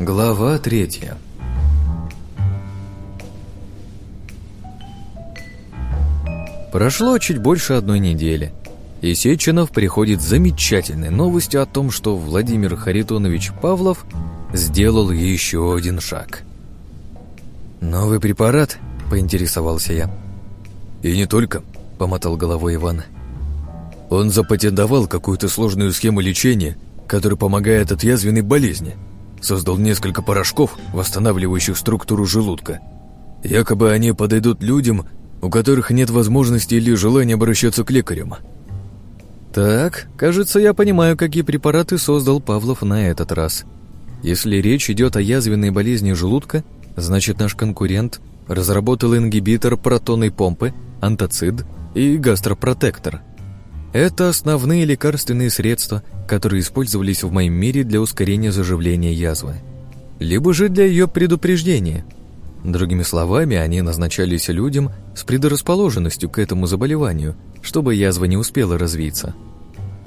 Глава третья Прошло чуть больше одной недели, и Сеченов приходит с замечательной новостью о том, что Владимир Харитонович Павлов сделал еще один шаг. «Новый препарат?» — поинтересовался я. «И не только», — помотал головой Иван. «Он запатентовал какую-то сложную схему лечения, которая помогает от язвенной болезни. Создал несколько порошков, восстанавливающих структуру желудка. Якобы они подойдут людям, у которых нет возможности или желания обращаться к лекарям». «Так, кажется, я понимаю, какие препараты создал Павлов на этот раз. Если речь идет о язвенной болезни желудка, значит наш конкурент разработал ингибитор протонной помпы, антацид и гастропротектор. Это основные лекарственные средства, которые использовались в моем мире для ускорения заживления язвы. Либо же для ее предупреждения. Другими словами, они назначались людям с предрасположенностью к этому заболеванию, чтобы язва не успела развиться.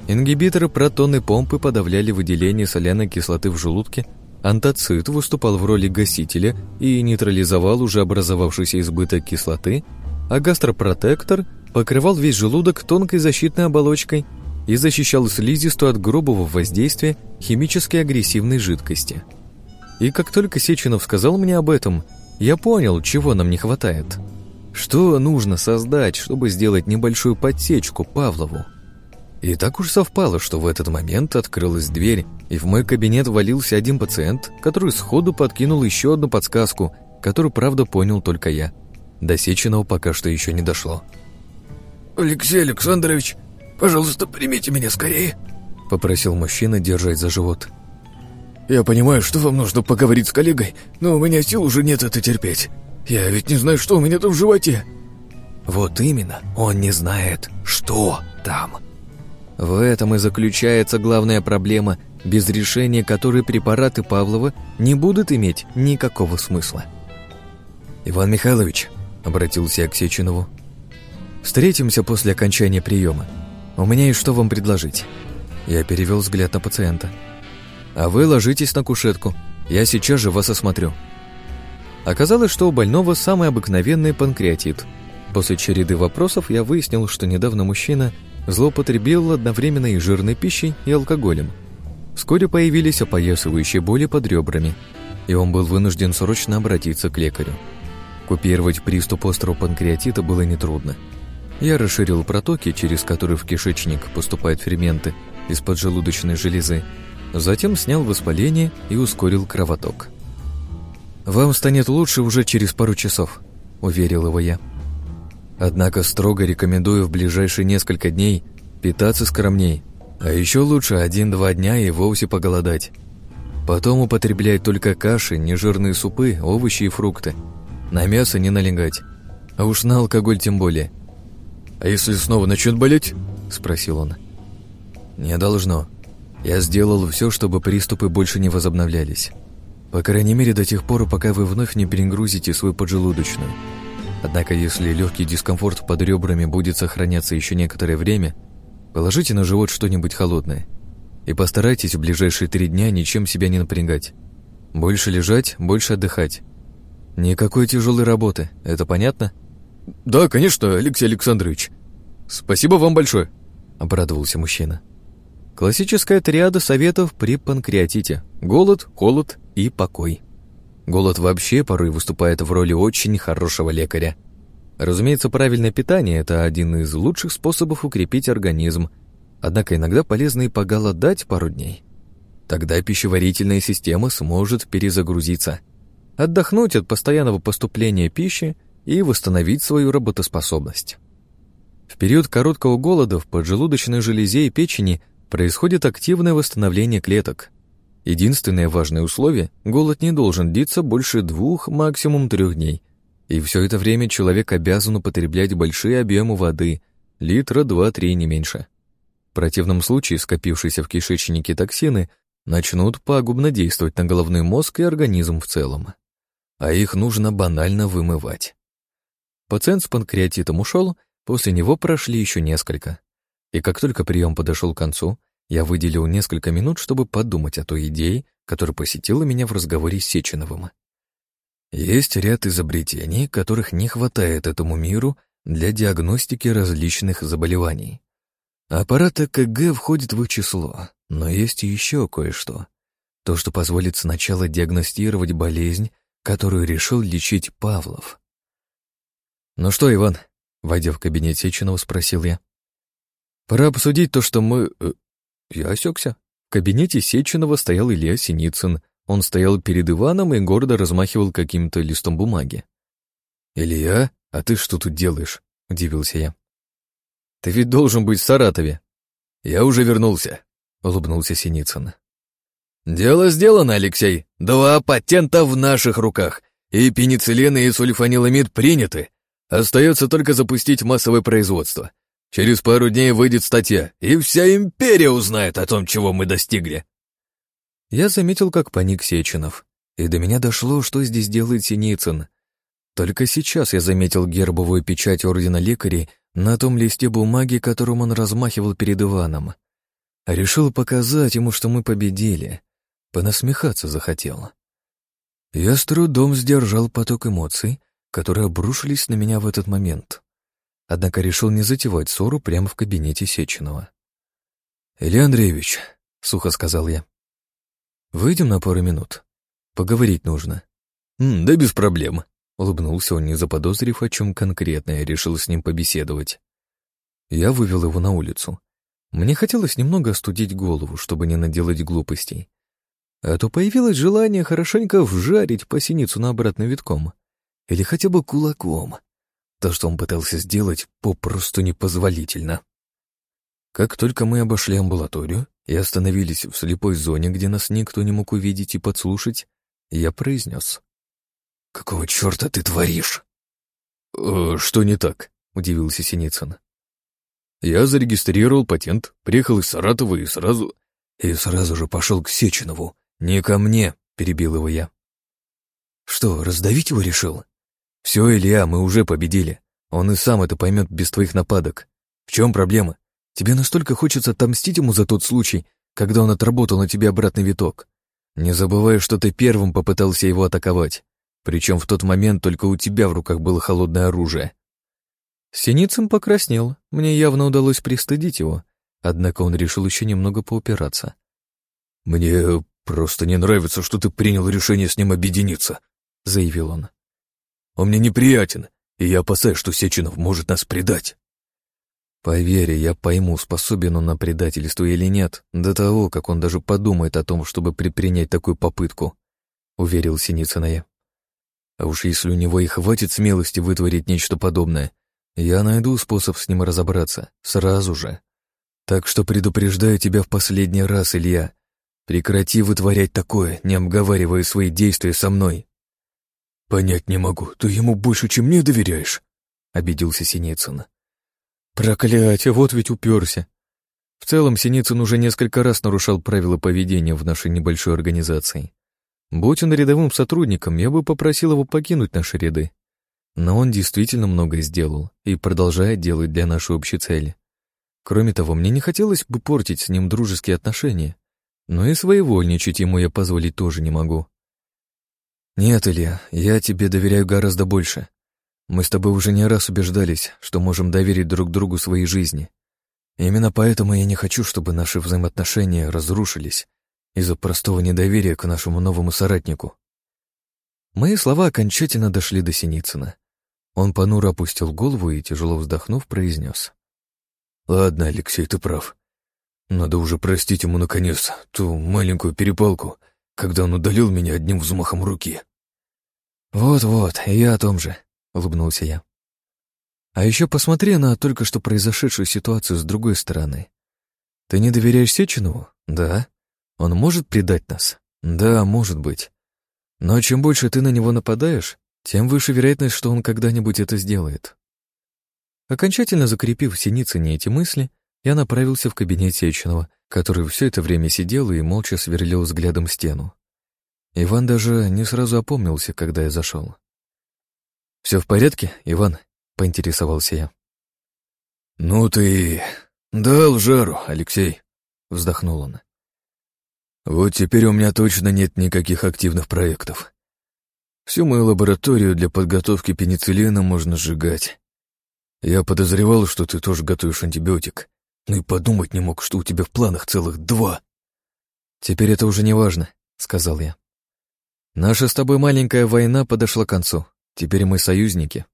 Ингибиторы протонной помпы подавляли выделение соляной кислоты в желудке, антацид выступал в роли гасителя и нейтрализовал уже образовавшийся избыток кислоты, а гастропротектор покрывал весь желудок тонкой защитной оболочкой и защищал слизистую от грубого воздействия химически агрессивной жидкости. И как только Сеченов сказал мне об этом, я понял, чего нам не хватает. Что нужно создать, чтобы сделать небольшую подсечку Павлову? И так уж совпало, что в этот момент открылась дверь, и в мой кабинет валился один пациент, который сходу подкинул еще одну подсказку, которую, правда, понял только я. До Сеченова пока что еще не дошло. «Алексей Александрович, пожалуйста, примите меня скорее», — попросил мужчина, держать за живот. «Я понимаю, что вам нужно поговорить с коллегой, но у меня сил уже нет это терпеть. Я ведь не знаю, что у меня там в животе». «Вот именно, он не знает, что там», в этом и заключается главная проблема, без решения которой препараты Павлова не будут иметь никакого смысла. «Иван Михайлович», — обратился я к Сеченову, — «встретимся после окончания приема. У меня есть что вам предложить». Я перевел взгляд на пациента. «А вы ложитесь на кушетку. Я сейчас же вас осмотрю». Оказалось, что у больного самый обыкновенный панкреатит. После череды вопросов я выяснил, что недавно мужчина злоупотребил одновременно и жирной пищей, и алкоголем. Вскоре появились опоясывающие боли под ребрами, и он был вынужден срочно обратиться к лекарю. Купировать приступ острого панкреатита было нетрудно. Я расширил протоки, через которые в кишечник поступают ферменты из поджелудочной железы, затем снял воспаление и ускорил кровоток. «Вам станет лучше уже через пару часов», — уверил его я. Однако строго рекомендую в ближайшие несколько дней питаться скромней, а еще лучше один-два дня и вовсе поголодать. Потом употреблять только каши, нежирные супы, овощи и фрукты. На мясо не налегать. А уж на алкоголь тем более. «А если снова начнет болеть?» – спросил он. «Не должно. Я сделал все, чтобы приступы больше не возобновлялись. По крайней мере, до тех пор, пока вы вновь не перегрузите свою поджелудочную. Однако, если легкий дискомфорт под ребрами будет сохраняться еще некоторое время, положите на живот что-нибудь холодное и постарайтесь в ближайшие три дня ничем себя не напрягать. Больше лежать, больше отдыхать. Никакой тяжелой работы, это понятно? Да, конечно, Алексей Александрович. Спасибо вам большое, обрадовался мужчина. Классическая триада советов при панкреатите. Голод, холод и покой. Голод вообще порой выступает в роли очень хорошего лекаря. Разумеется, правильное питание – это один из лучших способов укрепить организм, однако иногда полезно и поголодать пару дней. Тогда пищеварительная система сможет перезагрузиться, отдохнуть от постоянного поступления пищи и восстановить свою работоспособность. В период короткого голода в поджелудочной железе и печени происходит активное восстановление клеток – Единственное важное условие – голод не должен длиться больше двух, максимум трех дней. И все это время человек обязан употреблять большие объемы воды – литра два-три, не меньше. В противном случае скопившиеся в кишечнике токсины начнут пагубно действовать на головной мозг и организм в целом. А их нужно банально вымывать. Пациент с панкреатитом ушел, после него прошли еще несколько. И как только прием подошел к концу, я выделил несколько минут, чтобы подумать о той идее, которая посетила меня в разговоре с Сеченовым. Есть ряд изобретений, которых не хватает этому миру для диагностики различных заболеваний. Аппарат ЭКГ входит в их число, но есть еще кое-что. То, что позволит сначала диагностировать болезнь, которую решил лечить Павлов. «Ну что, Иван?» — войдя в кабинет Сеченова, спросил я. «Пора обсудить то, что мы...» э, Я осекся. В кабинете Сеченова стоял Илья Синицын. Он стоял перед Иваном и гордо размахивал каким-то листом бумаги. «Илья, а ты что тут делаешь?» — удивился я. «Ты ведь должен быть в Саратове». «Я уже вернулся», — улыбнулся Синицын. «Дело сделано, Алексей. Два патента в наших руках. И пенициллин, и сульфаниламид приняты. Остается только запустить массовое производство. Через пару дней выйдет статья, и вся империя узнает о том, чего мы достигли». Я заметил, как паник Сеченов. И до меня дошло, что здесь делает Синицын. Только сейчас я заметил гербовую печать Ордена Лекарей на том листе бумаги, которым он размахивал перед Иваном. Решил показать ему, что мы победили. Понасмехаться захотел. Я с трудом сдержал поток эмоций, которые обрушились на меня в этот момент. Однако решил не затевать ссору прямо в кабинете Сеченова. «Илья Андреевич», — сухо сказал я, — «выйдем на пару минут. Поговорить нужно». «М, «Да без проблем», — улыбнулся он, не заподозрив, о чем конкретно я решил с ним побеседовать. Я вывел его на улицу. Мне хотелось немного остудить голову, чтобы не наделать глупостей. А то появилось желание хорошенько вжарить по синицу на обратно витком. Или хотя бы кулаком. То, что он пытался сделать, попросту непозволительно. Как только мы обошли амбулаторию и остановились в слепой зоне, где нас никто не мог увидеть и подслушать, я произнес. «Какого черта ты творишь?» «Э, «Что не так?» — удивился Синицын. «Я зарегистрировал патент, приехал из Саратова и сразу...» «И сразу же пошел к Сеченову, «Не ко мне», — перебил его я. «Что, раздавить его решил?» «Все, Илья, мы уже победили. Он и сам это поймет без твоих нападок. В чем проблема? Тебе настолько хочется отомстить ему за тот случай, когда он отработал на тебе обратный виток. Не забывай, что ты первым попытался его атаковать. Причем в тот момент только у тебя в руках было холодное оружие». Синицын покраснел. Мне явно удалось пристыдить его. Однако он решил еще немного поупираться. «Мне «Просто не нравится, что ты принял решение с ним объединиться», — заявил он. «Он мне неприятен, и я опасаюсь, что Сеченов может нас предать». Поверь, я пойму, способен он на предательство или нет, до того, как он даже подумает о том, чтобы предпринять такую попытку, — уверил Синицына я. А уж если у него и хватит смелости вытворить нечто подобное, я найду способ с ним разобраться, сразу же. Так что предупреждаю тебя в последний раз, Илья, Прекрати вытворять такое, не обговаривая свои действия со мной. Понять не могу, ты ему больше, чем мне доверяешь? Обиделся Синицын. Проклятие, вот ведь уперся. В целом, Синицын уже несколько раз нарушал правила поведения в нашей небольшой организации. Будь он рядовым сотрудником, я бы попросил его покинуть наши ряды. Но он действительно многое сделал и продолжает делать для нашей общей цели. Кроме того, мне не хотелось бы портить с ним дружеские отношения, но и своевольничать ему я позволить тоже не могу. Нет, Илья, я тебе доверяю гораздо больше. Мы с тобой уже не раз убеждались, что можем доверить друг другу своей жизни. Именно поэтому я не хочу, чтобы наши взаимоотношения разрушились из-за простого недоверия к нашему новому соратнику. Мои слова окончательно дошли до Синицына. Он понуро опустил голову и, тяжело вздохнув, произнес. «Ладно, Алексей, ты прав. Надо уже простить ему, наконец, ту маленькую перепалку, когда он удалил меня одним взмахом руки. «Вот-вот, я о том же», — улыбнулся я. «А еще посмотри на только что произошедшую ситуацию с другой стороны. Ты не доверяешь Сеченову? Да. Он может предать нас? Да, может быть. Но чем больше ты на него нападаешь, тем выше вероятность, что он когда-нибудь это сделает». Окончательно закрепив в Синицыне эти мысли, я направился в кабинет Сеченова, который все это время сидел и молча сверлил взглядом стену. Иван даже не сразу опомнился, когда я зашел. «Все в порядке, Иван?» — поинтересовался я. «Ну ты дал жару, Алексей», — вздохнул он. Вот теперь у меня точно нет никаких активных проектов. Всю мою лабораторию для подготовки пенициллина можно сжигать. Я подозревал, что ты тоже готовишь антибиотик, но и подумать не мог, что у тебя в планах целых два. Теперь это уже не важно, сказал я. Наша с тобой маленькая война подошла к концу. Теперь мы союзники.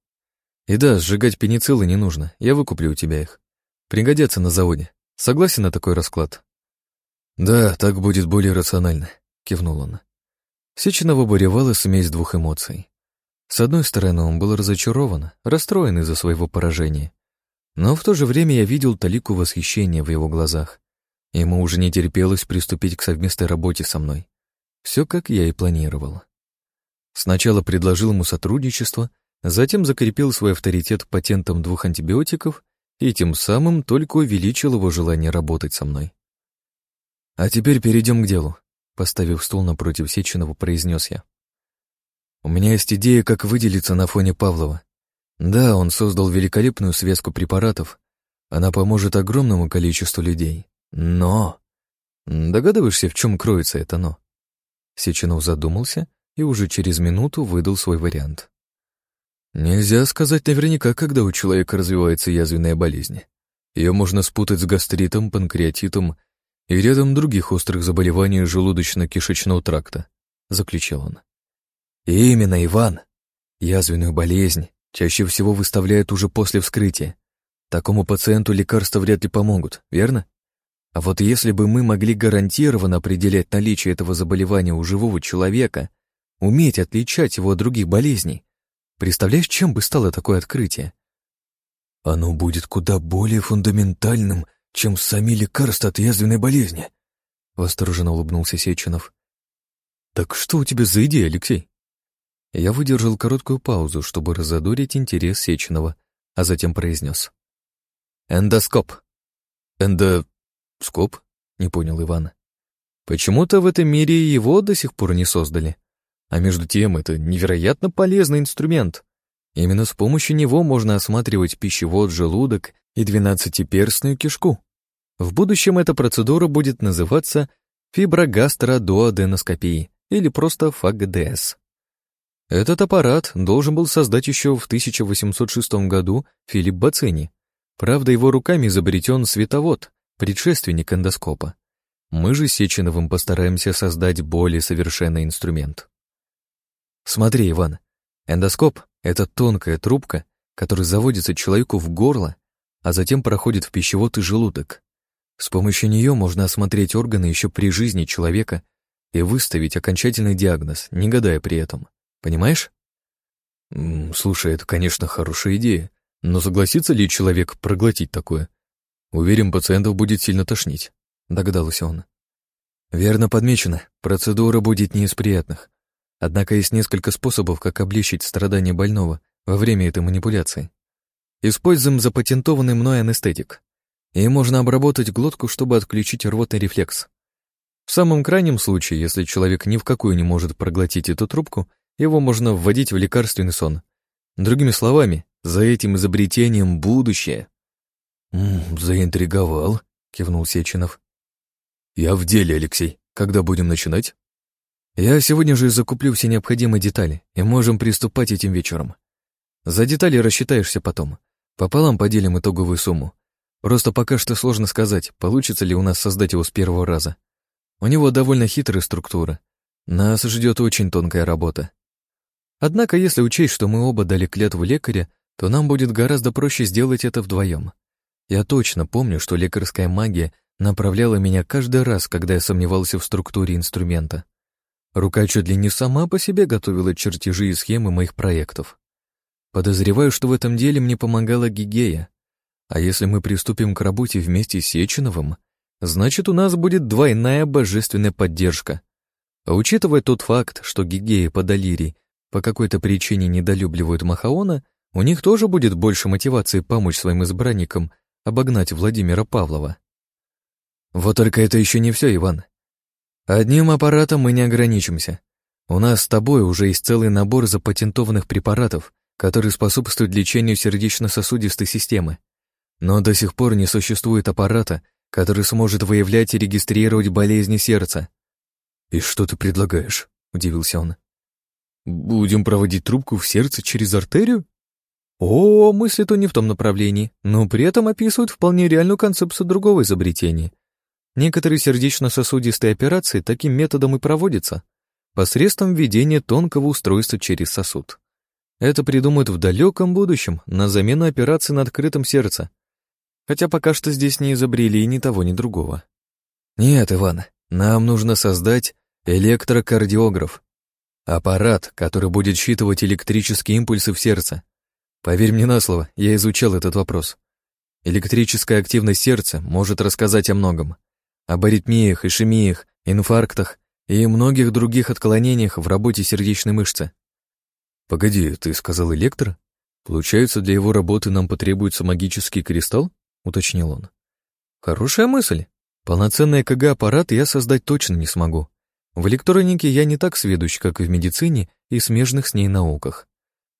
И да, сжигать пенициллы не нужно, я выкуплю у тебя их. Пригодятся на заводе. Согласен на такой расклад? Да, так будет более рационально, кивнул он. Сеченова буревала смесь двух эмоций. С одной стороны, он был разочарован, расстроен из-за своего поражения. Но в то же время я видел талику восхищения в его глазах. Ему уже не терпелось приступить к совместной работе со мной. Все как я и планировал. Сначала предложил ему сотрудничество, затем закрепил свой авторитет патентом двух антибиотиков и тем самым только увеличил его желание работать со мной. А теперь перейдем к делу, поставив стул напротив Сеченова, произнес я. У меня есть идея, как выделиться на фоне Павлова. Да, он создал великолепную связку препаратов. Она поможет огромному количеству людей. Но... Догадываешься, в чем кроется это «но»? Сеченов задумался и уже через минуту выдал свой вариант. Нельзя сказать наверняка, когда у человека развивается язвенная болезнь. Ее можно спутать с гастритом, панкреатитом и рядом других острых заболеваний желудочно-кишечного тракта, заключил он. Именно, Иван. Язвенную болезнь чаще всего выставляют уже после вскрытия. Такому пациенту лекарства вряд ли помогут, верно? А вот если бы мы могли гарантированно определять наличие этого заболевания у живого человека, уметь отличать его от других болезней, представляешь, чем бы стало такое открытие? Оно будет куда более фундаментальным, чем сами лекарства от язвенной болезни, восторженно улыбнулся Сеченов. Так что у тебя за идея, Алексей? Я выдержал короткую паузу, чтобы разодорить интерес Сеченова, а затем произнес. «Эндоскоп». «Эндоскоп?» — не понял Иван. «Почему-то в этом мире его до сих пор не создали. А между тем это невероятно полезный инструмент. Именно с помощью него можно осматривать пищевод, желудок и двенадцатиперстную кишку. В будущем эта процедура будет называться фиброгастродуоденоскопией или просто ФАГДС. Этот аппарат должен был создать еще в 1806 году Филипп Бацини. Правда, его руками изобретен световод, предшественник эндоскопа. Мы же с Сеченовым постараемся создать более совершенный инструмент. Смотри, Иван, эндоскоп — это тонкая трубка, которая заводится человеку в горло, а затем проходит в пищевод и желудок. С помощью нее можно осмотреть органы еще при жизни человека и выставить окончательный диагноз, не гадая при этом. Понимаешь? Слушай, это, конечно, хорошая идея, но согласится ли человек проглотить такое? Уверен, пациентов будет сильно тошнить, догадался он. Верно подмечено, процедура будет не из приятных. Однако есть несколько способов, как облегчить страдания больного во время этой манипуляции. Используем запатентованный мной анестетик. И можно обработать глотку, чтобы отключить рвотный рефлекс. В самом крайнем случае, если человек ни в какую не может проглотить эту трубку, его можно вводить в лекарственный сон. Другими словами, за этим изобретением будущее. «М заинтриговал», — кивнул Сеченов. «Я в деле, Алексей. Когда будем начинать?» «Я сегодня же закуплю все необходимые детали, и можем приступать этим вечером. За детали рассчитаешься потом. Пополам поделим итоговую сумму. Просто пока что сложно сказать, получится ли у нас создать его с первого раза. У него довольно хитрая структура. Нас ждет очень тонкая работа. Однако, если учесть, что мы оба дали клятву лекаря, то нам будет гораздо проще сделать это вдвоем. Я точно помню, что лекарская магия направляла меня каждый раз, когда я сомневался в структуре инструмента. Рука чуть ли не сама по себе готовила чертежи и схемы моих проектов. Подозреваю, что в этом деле мне помогала Гигея. А если мы приступим к работе вместе с Сеченовым, значит, у нас будет двойная божественная поддержка. А учитывая тот факт, что Гигея под Алири по какой-то причине недолюбливают Махаона, у них тоже будет больше мотивации помочь своим избранникам обогнать Владимира Павлова. Вот только это еще не все, Иван. Одним аппаратом мы не ограничимся. У нас с тобой уже есть целый набор запатентованных препаратов, которые способствуют лечению сердечно-сосудистой системы. Но до сих пор не существует аппарата, который сможет выявлять и регистрировать болезни сердца. «И что ты предлагаешь?» — удивился он. «Будем проводить трубку в сердце через артерию?» О, мысли-то не в том направлении, но при этом описывают вполне реальную концепцию другого изобретения. Некоторые сердечно-сосудистые операции таким методом и проводятся, посредством введения тонкого устройства через сосуд. Это придумают в далеком будущем, на замену операции на открытом сердце. Хотя пока что здесь не изобрели ни того, ни другого. Нет, Иван, нам нужно создать электрокардиограф. Аппарат, который будет считывать электрические импульсы в сердце. Поверь мне на слово, я изучал этот вопрос. Электрическая активность сердца может рассказать о многом. Об аритмиях, ишемиях, инфарктах и многих других отклонениях в работе сердечной мышцы. «Погоди, ты сказал электро? Получается, для его работы нам потребуется магический кристалл?» — уточнил он. «Хорошая мысль. Полноценный ЭКГ-аппарат я создать точно не смогу. В электронике я не так сведущ, как и в медицине и смежных с ней науках.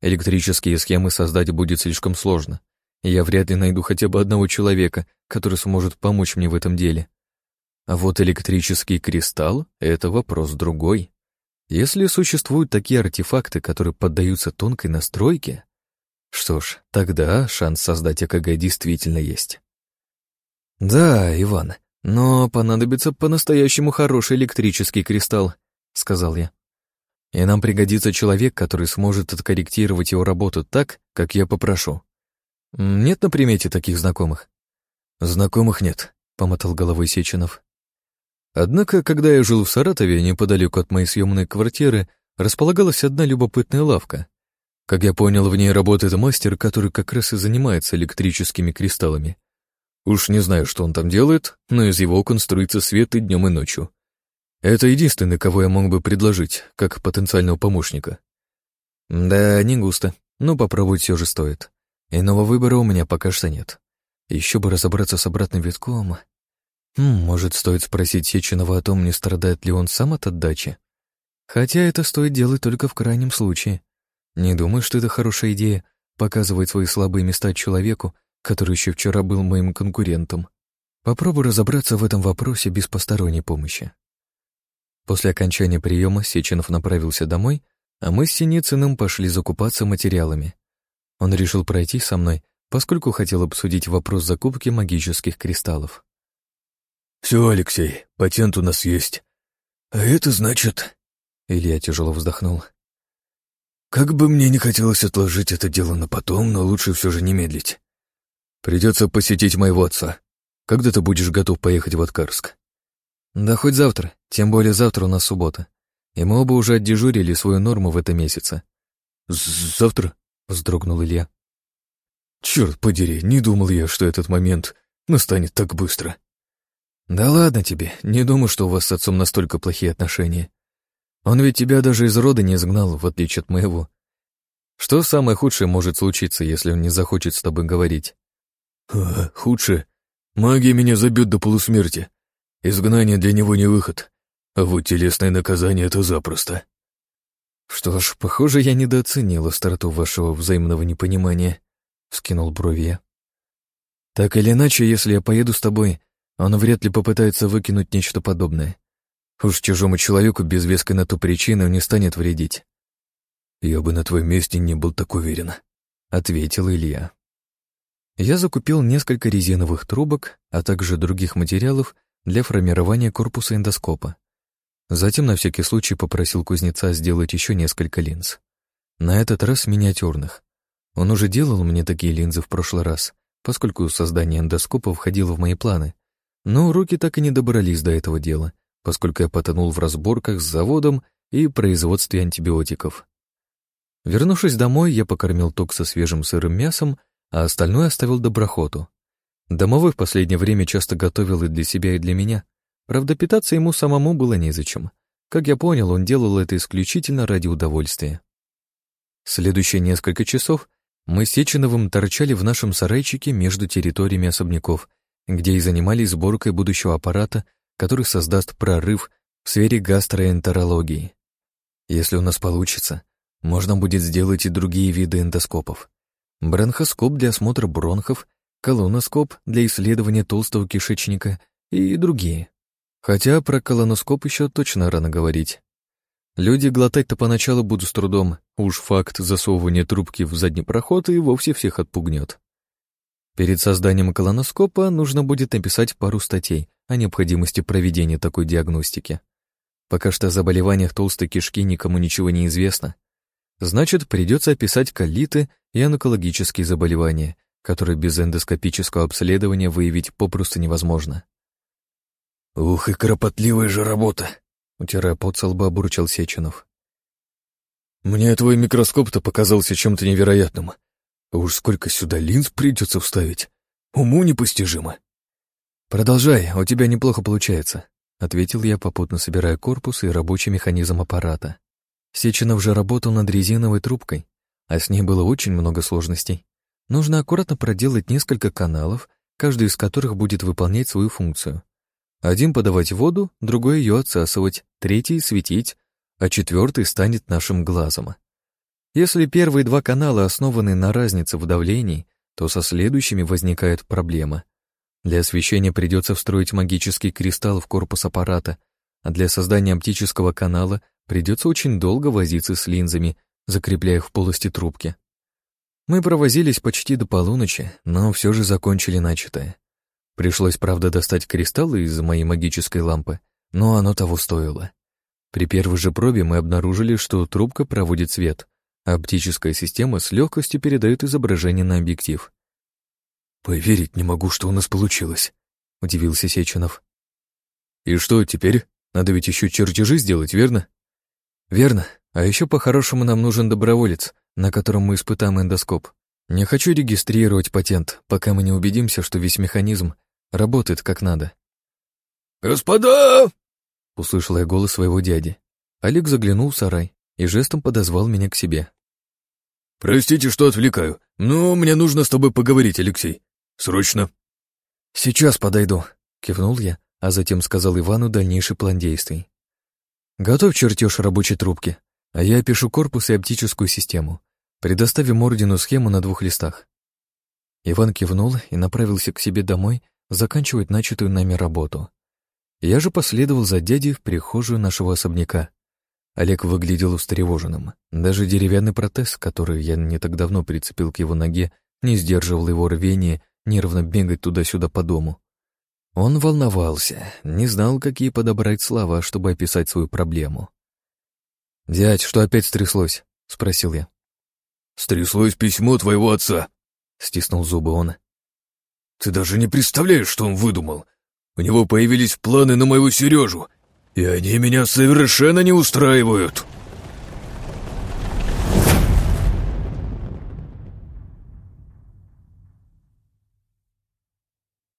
Электрические схемы создать будет слишком сложно, я вряд ли найду хотя бы одного человека, который сможет помочь мне в этом деле. А вот электрический кристалл — это вопрос другой. Если существуют такие артефакты, которые поддаются тонкой настройке, что ж, тогда шанс создать ЭКГ действительно есть. Да, Иван, но понадобится по-настоящему хороший электрический кристалл, сказал я. И нам пригодится человек, который сможет откорректировать его работу так, как я попрошу. Нет на примете таких знакомых? Знакомых нет, помотал головой Сеченов. Однако, когда я жил в Саратове, неподалеку от моей съемной квартиры, располагалась одна любопытная лавка. Как я понял, в ней работает мастер, который как раз и занимается электрическими кристаллами. Уж не знаю, что он там делает, но из его окон струится свет и днем, и ночью. Это единственный, кого я мог бы предложить, как потенциального помощника. Да, не густо, но попробовать все же стоит. Иного выбора у меня пока что нет. Еще бы разобраться с обратным витком. Хм, может, стоит спросить Сеченова о том, не страдает ли он сам от отдачи? Хотя это стоит делать только в крайнем случае. Не думаю, что это хорошая идея показывать свои слабые места человеку, который еще вчера был моим конкурентом. Попробую разобраться в этом вопросе без посторонней помощи. После окончания приема Сеченов направился домой, а мы с Синицыным пошли закупаться материалами. Он решил пройти со мной, поскольку хотел обсудить вопрос закупки магических кристаллов. «Все, Алексей, патент у нас есть. А это значит...» Илья тяжело вздохнул. «Как бы мне не хотелось отложить это дело на потом, но лучше все же не медлить. Придется посетить моего отца. Когда ты будешь готов поехать в Откарск?» Да хоть завтра, тем более завтра у нас суббота. И мы оба уже отдежурили свою норму в этом месяце. «Завтра?» — вздрогнул Илья. «Черт подери, не думал я, что этот момент настанет так быстро». «Да ладно тебе, не думаю, что у вас с отцом настолько плохие отношения. Он ведь тебя даже из рода не изгнал, в отличие от моего. Что самое худшее может случиться, если он не захочет с тобой говорить?» А, «Худшее? Магия меня забьет до полусмерти. Изгнание для него не выход, а вот телесное наказание — это запросто. Что ж, похоже, я недооценил остроту вашего взаимного непонимания, — скинул брови я. Так или иначе, если я поеду с тобой, он вряд ли попытается выкинуть нечто подобное. Уж чужому человеку без веской на ту причину не станет вредить. «Я бы на твоем месте не был так уверен», — ответил Илья. Я закупил несколько резиновых трубок, а также других материалов для формирования корпуса эндоскопа. Затем на всякий случай попросил кузнеца сделать еще несколько линз. На этот раз миниатюрных. Он уже делал мне такие линзы в прошлый раз, поскольку создание эндоскопа входило в мои планы. Но руки так и не добрались до этого дела, поскольку я потонул в разборках с заводом и производстве антибиотиков. Вернувшись домой, я покормил ток со свежим сырым мясом, а остальное оставил доброхоту. Домовой в последнее время часто готовил и для себя, и для меня. Правда, питаться ему самому было незачем. Как я понял, он делал это исключительно ради удовольствия. Следующие несколько часов мы с Сеченовым торчали в нашем сарайчике между территориями особняков, где и занимались сборкой будущего аппарата, который создаст прорыв в сфере гастроэнтерологии. Если у нас получится, можно будет сделать и другие виды эндоскопов. Бронхоскоп для осмотра бронхов колоноскоп для исследования толстого кишечника и другие. Хотя про колоноскоп еще точно рано говорить. Люди глотать-то поначалу будут с трудом, уж факт засовывания трубки в задний проход и вовсе всех отпугнет. Перед созданием колоноскопа нужно будет написать пару статей о необходимости проведения такой диагностики. Пока что о заболеваниях толстой кишки никому ничего не известно. Значит, придется описать колиты и онкологические заболевания, которые без эндоскопического обследования выявить попросту невозможно. «Ух и кропотливая же работа!» — утирая пот со лба, бурчал Сеченов. «Мне твой микроскоп-то показался чем-то невероятным. А уж сколько сюда линз придется вставить. Уму непостижимо». «Продолжай, у тебя неплохо получается», — ответил я, попутно собирая корпус и рабочий механизм аппарата. Сеченов же работал над резиновой трубкой, а с ней было очень много сложностей. Нужно аккуратно проделать несколько каналов, каждый из которых будет выполнять свою функцию. Один подавать воду, другой ее отсасывать, третий светить, а четвертый станет нашим глазом. Если первые два канала основаны на разнице в давлении, то со следующими возникает проблема. Для освещения придется встроить магический кристалл в корпус аппарата, а для создания оптического канала придется очень долго возиться с линзами, закрепляя их в полости трубки. Мы провозились почти до полуночи, но все же закончили начатое. Пришлось, правда, достать кристаллы из моей магической лампы, но оно того стоило. При первой же пробе мы обнаружили, что трубка проводит свет, а оптическая система с легкостью передает изображение на объектив. «Поверить не могу, что у нас получилось», — удивился Сеченов. «И что теперь? Надо ведь еще чертежи сделать, верно?» «Верно. А еще по-хорошему нам нужен доброволец, на котором мы испытаем эндоскоп. Не хочу регистрировать патент, пока мы не убедимся, что весь механизм Работает как надо. «Господа!» — услышал я голос своего дяди. Олег заглянул в сарай и жестом подозвал меня к себе. «Простите, что отвлекаю, но мне нужно с тобой поговорить, Алексей. Срочно!» «Сейчас подойду», — кивнул я, а затем сказал Ивану дальнейший план действий. «Готовь чертеж рабочей трубки, а я пишу корпус и оптическую систему. Предоставим ордену схему на двух листах». Иван кивнул и направился к себе домой, заканчивать начатую нами работу. Я же последовал за дядей в прихожую нашего особняка. Олег выглядел встревоженным. Даже деревянный протез, который я не так давно прицепил к его ноге, не сдерживал его рвения нервно бегать туда-сюда по дому. Он волновался, не знал, какие подобрать слова, чтобы описать свою проблему. «Дядь, что опять стряслось?» — спросил я. «Стряслось письмо твоего отца», — стиснул зубы он. Ты даже не представляешь, что он выдумал. У него появились планы на моего Сережу, и они меня совершенно не устраивают.